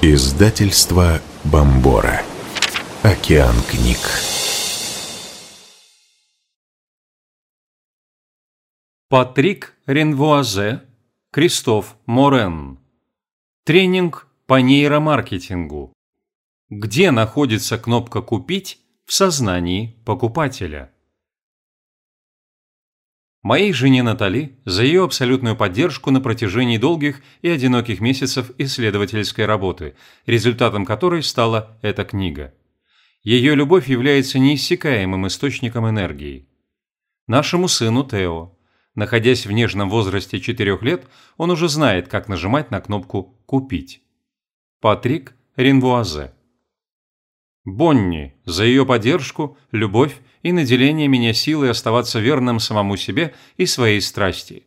Издательство Бомбора. Океан книг. Патрик Ренвуазе, Кристоф Морен. Тренинг по нейромаркетингу. Где находится кнопка «Купить» в сознании покупателя? Моей жене Натали за ее абсолютную поддержку на протяжении долгих и одиноких месяцев исследовательской работы, результатом которой стала эта книга. Ее любовь является неиссякаемым источником энергии. Нашему сыну Тео. Находясь в нежном возрасте 4 лет, он уже знает, как нажимать на кнопку «Купить». Патрик Ренвуазе Бонни за ее поддержку, любовь и наделение меня силой оставаться верным самому себе и своей страсти.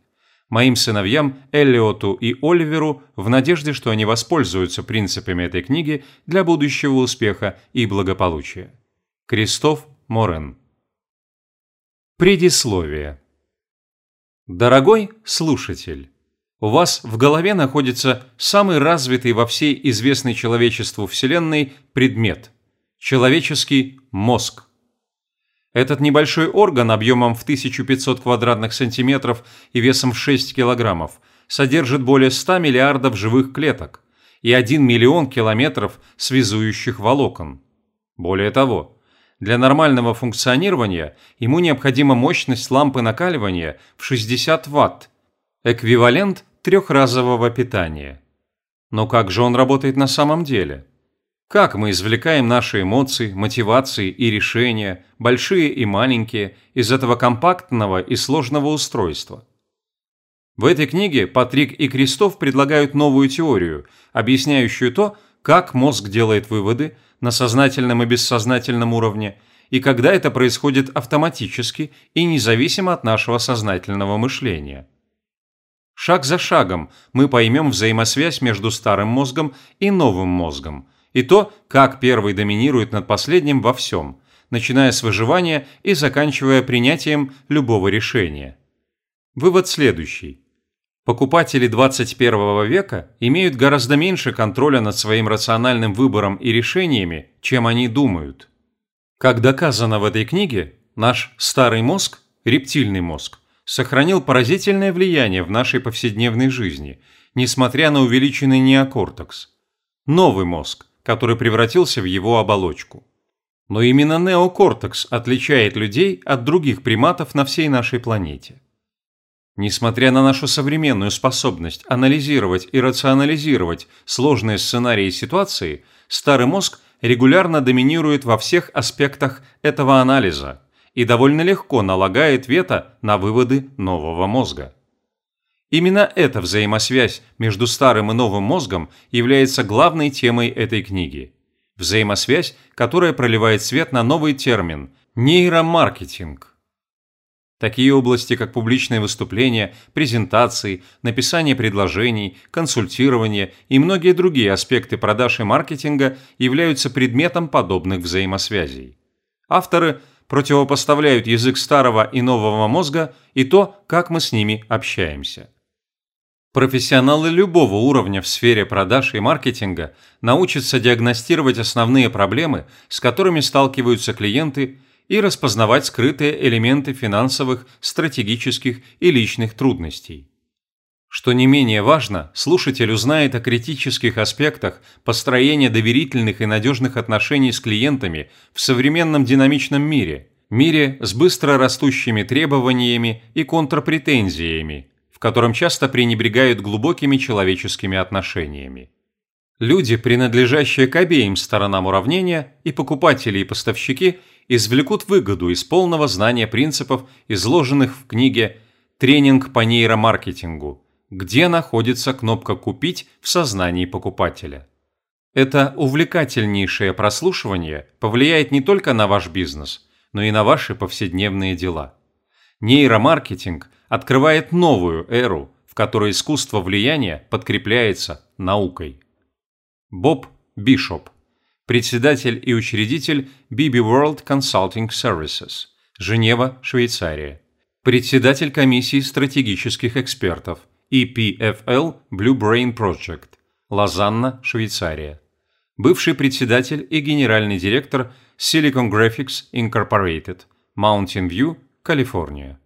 Моим сыновьям Эллиоту и Оливеру в надежде, что они воспользуются принципами этой книги для будущего успеха и благополучия. Кристоф Морен Предисловие Дорогой слушатель, у вас в голове находится самый развитый во всей известной человечеству Вселенной предмет – человеческий мозг – этот небольшой орган объемом в 1500 квадратных сантиметров и весом в 6 килограммов содержит более 100 миллиардов живых клеток и 1 миллион километров связующих волокон. Более того, для нормального функционирования ему необходима мощность лампы накаливания в 60 Вт, эквивалент трехразового питания. Но как же он работает на самом деле? Как мы извлекаем наши эмоции, мотивации и решения, большие и маленькие, из этого компактного и сложного устройства? В этой книге Патрик и Кристоф предлагают новую теорию, объясняющую то, как мозг делает выводы на сознательном и бессознательном уровне, и когда это происходит автоматически и независимо от нашего сознательного мышления. Шаг за шагом мы поймем взаимосвязь между старым мозгом и новым мозгом – и то, как первый доминирует над последним во всем, начиная с выживания и заканчивая принятием любого решения. Вывод следующий. Покупатели 21 века имеют гораздо меньше контроля над своим рациональным выбором и решениями, чем они думают. Как доказано в этой книге, наш старый мозг, рептильный мозг, сохранил поразительное влияние в нашей повседневной жизни, несмотря на увеличенный неокортекс. Новый мозг, который превратился в его оболочку. Но именно неокортекс отличает людей от других приматов на всей нашей планете. Несмотря на нашу современную способность анализировать и рационализировать сложные сценарии ситуации, старый мозг регулярно доминирует во всех аспектах этого анализа и довольно легко налагает вето на выводы нового мозга. Именно эта взаимосвязь между старым и новым мозгом является главной темой этой книги. Взаимосвязь, которая проливает свет на новый термин – нейромаркетинг. Такие области, как публичные выступления, презентации, написание предложений, консультирование и многие другие аспекты продаж и маркетинга являются предметом подобных взаимосвязей. Авторы противопоставляют язык старого и нового мозга и то, как мы с ними общаемся. Профессионалы любого уровня в сфере продаж и маркетинга научатся диагностировать основные проблемы, с которыми сталкиваются клиенты, и распознавать скрытые элементы финансовых, стратегических и личных трудностей. Что не менее важно, слушатель узнает о критических аспектах построения доверительных и надежных отношений с клиентами в современном динамичном мире, мире с быстро растущими требованиями и контрпретензиями, котором часто пренебрегают глубокими человеческими отношениями. Люди, принадлежащие к обеим сторонам уравнения, и покупатели, и поставщики, извлекут выгоду из полного знания принципов, изложенных в книге «Тренинг по нейромаркетингу», где находится кнопка «Купить» в сознании покупателя. Это увлекательнейшее прослушивание повлияет не только на ваш бизнес, но и на ваши повседневные дела. Нейромаркетинг – открывает новую эру, в которой искусство влияния подкрепляется наукой. Боб Бишоп, председатель и учредитель BB World Consulting Services, Женева, Швейцария, председатель комиссии стратегических экспертов EPFL Blue Brain Project, Лозанна, Швейцария. Бывший председатель и генеральный директор Silicon Graphics Incorporated, Mountain View, Калифорния.